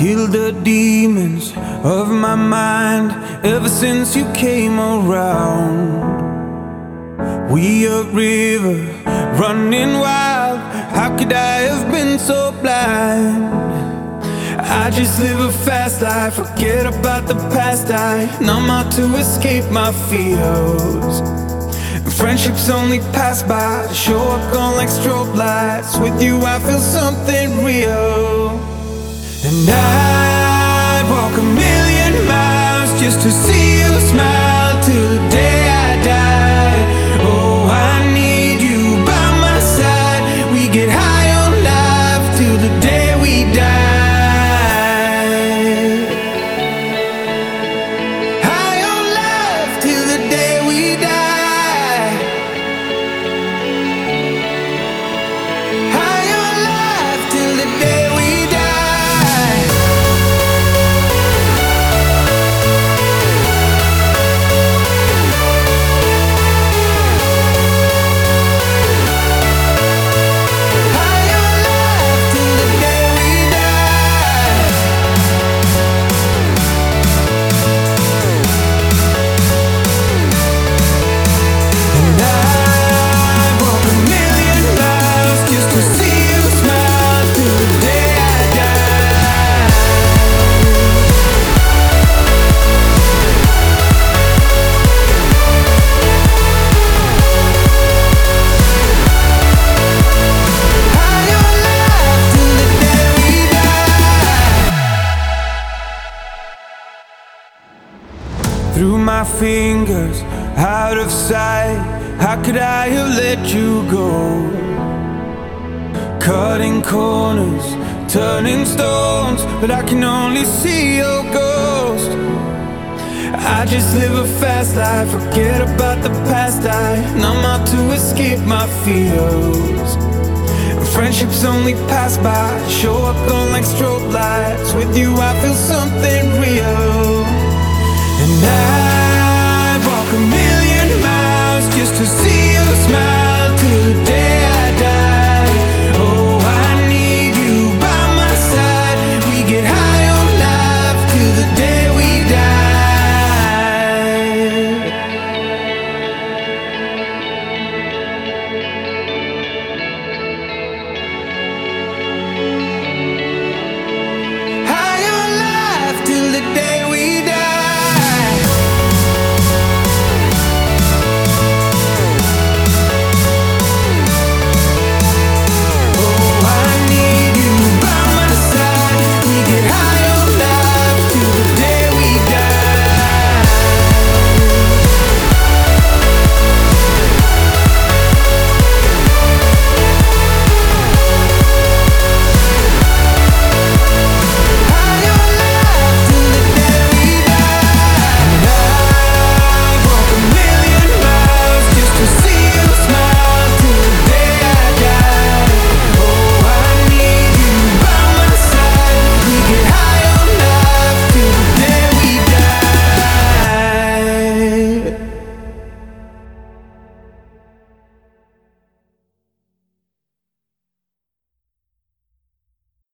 Kill the demons of my mind ever since you came around. We a river running wild. How could I have been so blind? I just live a fast life, forget about the past. I numb out to escape my fears. Friendships only pass by, show up gone like strobe lights. With you, I feel something real. Just to see Through my fingers, out of sight. How could I have let you go? Cutting corners, turning stones, but I can only see your ghost. I just live a fast life, forget about the past. I numb out to escape my fears. Friendships only pass by, show up gone like strobe lights. With you, I feel something real. And